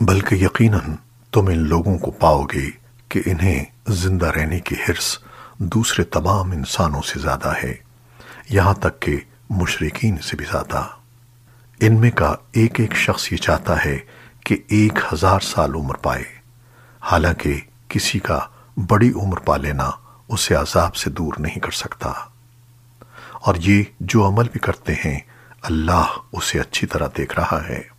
بلکہ یقیناً تم ان لوگوں کو پاؤ گے کہ انہیں زندہ رہنے کی حرص دوسرے تمام انسانوں سے زیادہ ہے، یہاں تک کہ مشرقین سے بھی زیادہ۔ ان میں کا ایک ایک شخص یہ چاہتا ہے کہ ایک ہزار سال عمر پائے۔ حالانکہ کسی کا بڑی عمر پا لینا اسے عذاب سے دور نہیں کر سکتا۔ اور یہ جو عمل بھی کرتے ہیں، اللہ اسے اچھی طرح دیکھ رہا ہے۔